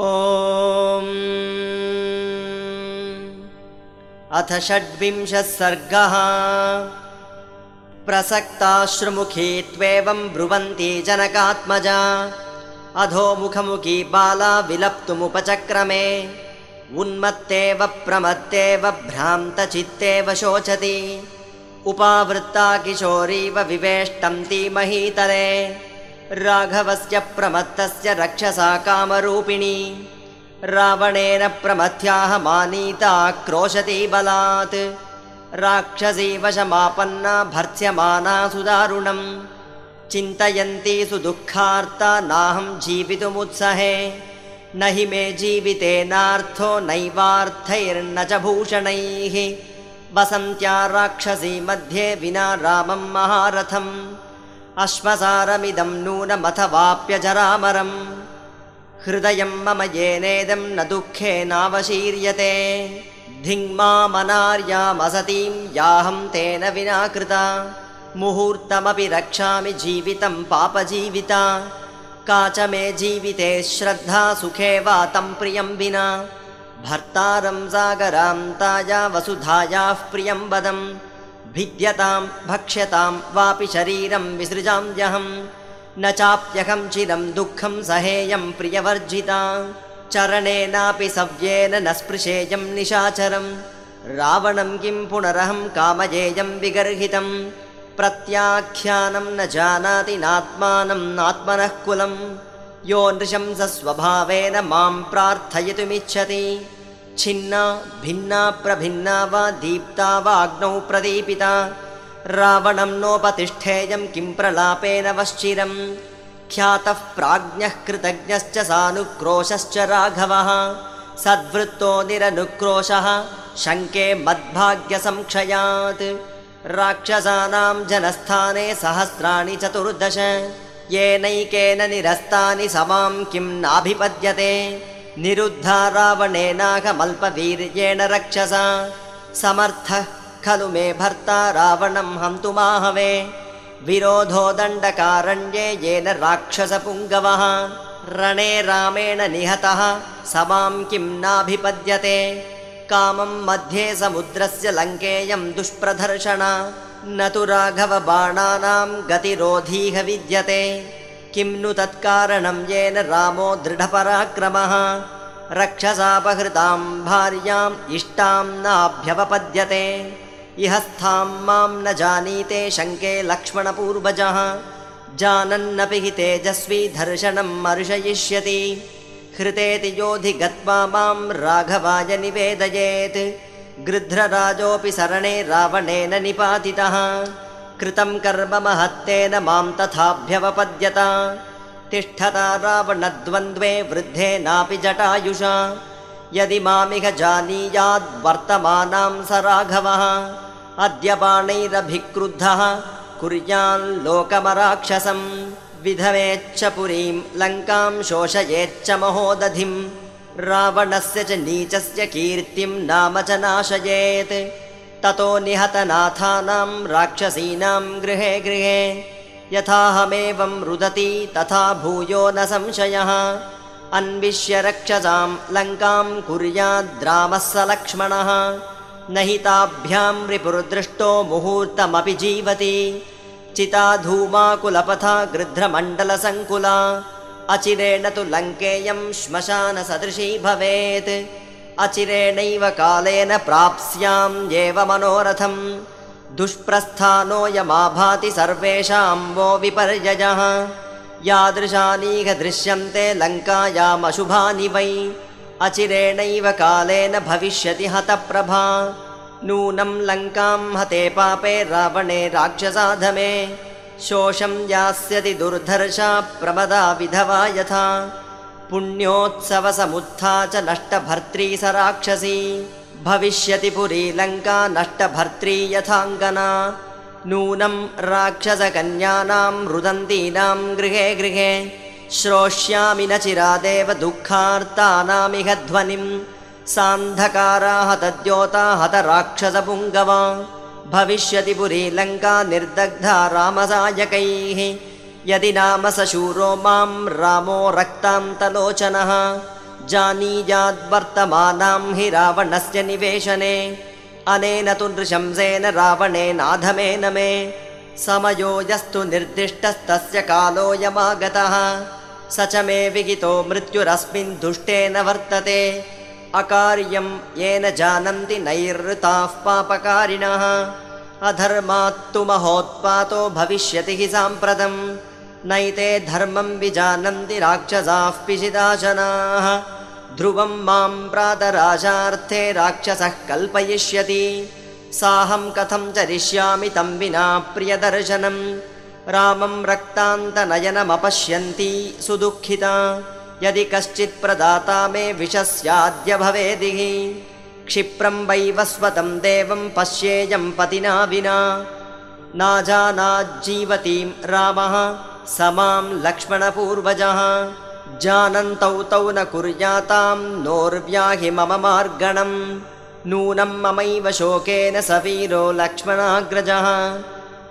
ॐ। अथ षड्विंशः सर्गः। प्रसक्ताश्रुमुखी त्वेवं ब्रुवन्ति जनकात्मजा। अधोमुखमुखी बाला विलप्तुमुपचक्रमे। उन्मत्तेव प्रमत्तेव भ्रान्तचित्तेव शोचति। उपावृत्ता किशोरीव विवेष्टन्ति महीतले राघवस्य प्रमत्तस्य रक्षसा कामरूपिणी। रावणेन प्रमथ्याः मानीता क्रोशति बलात्। राक्षसी वशमापन्ना भर्त्स्यमाना सुदारुणम्। चिन्तयन्ती सुदुःखार्ता नाहं जीवितुमुत्सहे। न हि मे जीवितेनार्थो नैवार्थैर्न च भूषणैः। वसन्त्या राक्षसी मध्ये विना रामं महारथम् अश्वसारमिदं नूनमथवाप्यजरामरम्। हृदयं मम येनेदं न दुःखेनावशीर्यते धिङ्मामनार्यामसतीं याहं तेन विना कृता मुहूर्तमपि रक्षामि जीवितं पापजीविता। का च मे जीविते श्रद्धा सुखे वा तं प्रियं विना। भर्तारं सागरान्ताया वसुधायाः प्रियं वदम् भिद्यतां भक्ष्यतां वापि शरीरं विसृजाम्यहं न चाप्यहं चिरं दुःखं सहेयं प्रियवर्जिता। चरणेनापि सव्येन न स्पृशेयं निशाचरं रावणं किं पुनरहं कामयेयं विगर्हितं प्रत्याख्यानं न जानाति नात्मानं नात्मनः कुलं यो नृशंसस्वभावेन मां प्रार्थयितुमिच्छति छिन्ना भिन्ना प्रभिन्ना वा दीप्ता वाग्नौ प्रदीपिता। रावणं नोपतिष्ठेयं किं प्रलापेन वश्चिरं। ख्यातः प्राज्ञः कृतज्ञश्च सानुक्रोशश्च राघवः। सद्वृत्तो निरनुक्रोशः शङ्के मद्भाग्यसंक्षयात्। राक्षसानां जनस्थाने सहस्राणि चतुर्दश। येनैकेन निरस्तानि समां किं नाभिपद्यते निरुद्धा रावणेनाघमल्पवीर्येण रक्षसा। समर्थः खलु मे भर्ता रावणं हन्तुमाहवे विरोधो दण्डकारण्ये येन राक्षसपुङ्गवः। रणे रामेण निहतः समां किं नाभिपद्यते। कामं मध्ये समुद्रस्य लङ्केयं दुष्प्रदर्शना। न तु राघवबाणानां गतिरोधीह विद्यते किं नु तत्कारणं येन रामो दृढपराक्रमः? रक्षसापहृतां भार्याम् इष्टां नाभ्यवपद्यते। इह स्थां मां न जानीते शङ्के लक्ष्मणपूर्वजः। जानन्नपि हि तेजस्वी धर्षणं मर्शयिष्यति हृतेति योधि गत्वा मां राघवाय निवेदयेत्। गृध्रराजोऽपि सरणे रावणेन निपातितः कृतं कर्म महत्तेन मां तथाभ्यवपद्यत। तिष्ठता रावणद्वन्द्वे वृद्धेनापि जटायुषा। यदि मामिह जानीयाद्वर्तमानां स राघवः। अद्य बाणैरभिक्रुद्धः कुर्याल्लोकमराक्षसं विधवेच्च पुरीं लङ्कां शोषयेच्च महोदधिं रावणस्य च नीचस्य कीर्तिं नाम च नाशयेत् ततो निहतनाथानां राक्षसीनां गृहे गृहे। यथाहमेवं रुदति तथा भूयो न संशयः। अन्विष्य रक्षसां लङ्कां कुर्याद्रामः स लक्ष्मणः। न हि ताभ्यां रिपुर्दृष्टो मुहूर्तमपि जीवति। चिता धूमाकुलपथा गृध्रमण्डलसङ्कुला। अचिरेण तु लङ्केयं श्मशानसदृशी भवेत् अचिरेणैव कालेन प्राप्स्याम्येव मनोरथं दुष्प्रस्थानोऽयमाभाति सर्वेषां वो विपर्ययः यादृशानीह दृश्यन्ते लङ्कायामशुभानि वै। अचिरेणैव कालेन भविष्यति हतप्रभा। नूनं लङ्कां हते पापे रावणे राक्षसाधमे। शोषं यास्यति दुर्धर्षा प्रमदा विधवा यथा पुण्योत्सवसमुत्था च नष्टभर्त्री स राक्षसी। भविष्यति पुरी लङ्का नष्टभर्त्री यथाङ्गना। नूनं राक्षसकन्यानां रुदन्तीनां गृहे गृहे। श्रोष्यामि न चिरादेव दुःखार्तानामिह ध्वनिं। सान्धकारा हतद्योता हतराक्षसपुङ्गवा। भविष्यति पुरी लङ्का निर्दग्धा रामसायकैः यदि नाम स शूरो मां रामो रक्तान्तलोचनः जानीयाद्वर्तमानां हि रावणस्य निवेशने अनेन तु नृशंसेन रावणेनाधमेन मे। समयो यस्तु निर्दिष्टस्तस्य कालोऽयमागतः स च मे विहितो मृत्युरस्मिन् दुष्टेन वर्तते। अकार्यं येन जानन्ति नैरृताः पापकारिणः। अधर्मात्तु महोत्पातो भविष्यति हि साम्प्रतम् नैते धर्मं विजानन्ति राक्षसाः पिशिदाशनाः ध्रुवं मां प्रातराजार्थे राक्षसः कल्पयिष्यति। साहं कथं चरिष्यामि तं विना प्रियदर्शनं। रामं रक्तान्तनयनमपश्यन्ती सुदुःखिता। यदि कश्चित् प्रदाता मे विषस्याद्य भवेदिः। क्षिप्रं वैवस्वतं देवं पश्येयं पतिना विना। नाजानाज्जीवतीं रामः स मां लक्ष्मणपूर्वजः। जानन्तौ तौ न कुर्यातां नोर्व्याहि मम मार्गणं नूनं ममैव शोकेन स वीरो लक्ष्मणाग्रजः।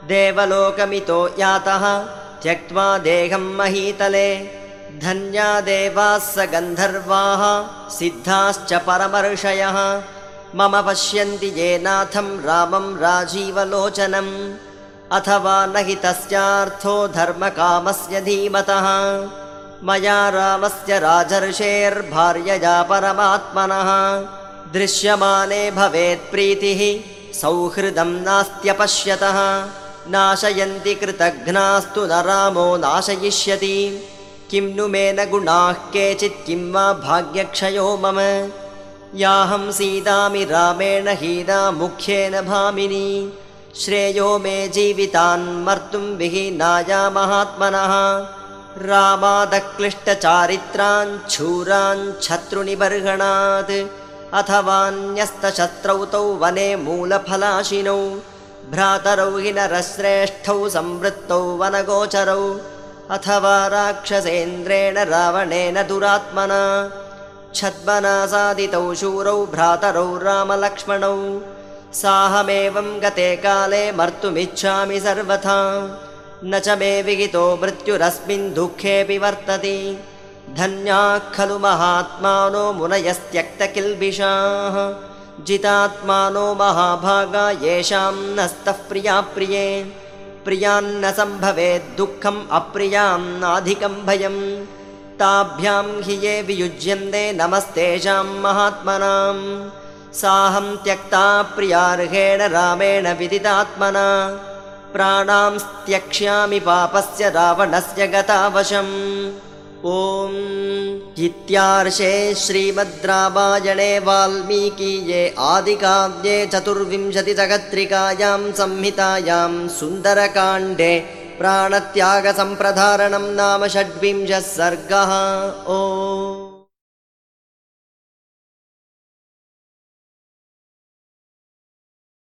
देवलोकमितो यातः त्यक्त्वा देहं महीतले। धन्या देवाः स गन्धर्वाः सिद्धाश्च परमर्षयः। मम पश्यन्ति येनाथं रामं राजीवलोचनम् अथवा न हि तस्यार्थो धर्मकामस्य धीमतः। मया रामस्य राजर्षेर्भार्यया परमात्मनः। दृश्यमाने भवेत्प्रीतिः सौहृदं नास्त्यपश्यतः। नाशयन्ति कृतघ्नास्तु न रामो नाशयिष्यति। किं नु मे न गुणाः केचित् किं वा भाग्यक्षयो मम। याहं सीतामि रामेण हीना मुख्येन भामिनी श्रेयो मे जीवितान् मर्तुं विहीनाया महात्मनः। रामादक्लिष्टचारित्रान् शूरान् शत्रुनिबर्हणात् अथवान्यस्तशत्रौ तौ वने मूलफलाशिनौ। भ्रातरौ हि नरश्रेष्ठौ संवृत्तौ वनगोचरौ। अथवा राक्षसेन्द्रेण रावणेन दुरात्मना। छद्मना सादितौ शूरौ भ्रातरौ रामलक्ष्मणौ साहमेवं गते काले मर्तुमिच्छामि सर्वथा। न च मे विहितो मृत्युरस्मिन् दुःखेऽपि वर्तते। धन्याः खलु महात्मानो मुनयस्त्यक्तकिल्बिषाः। जितात्मानो महाभागा येषां नस्तः प्रिया प्रिये। प्रियान्न सम्भवेद्दुःखम् अप्रियान्नाधिकं भयं ताभ्यां हि ये वियुज्यन्ते नमस्तेषां महात्मनां साहं त्यक्ता प्रियार्हेण रामेण विदितात्मना। प्राणां त्यक्ष्यामि पापस्य रावणस्य गतावशम्। ॐ इत्यार्षे श्रीमद् रामायणे वाल्मीकीये आदिकाव्ये चतुर्विंशतितगत्रिकायां संहितायां सुन्दरकाण्डे प्राणत्यागसम्प्रधारणं नाम षड्विंशः सर्गः। ओ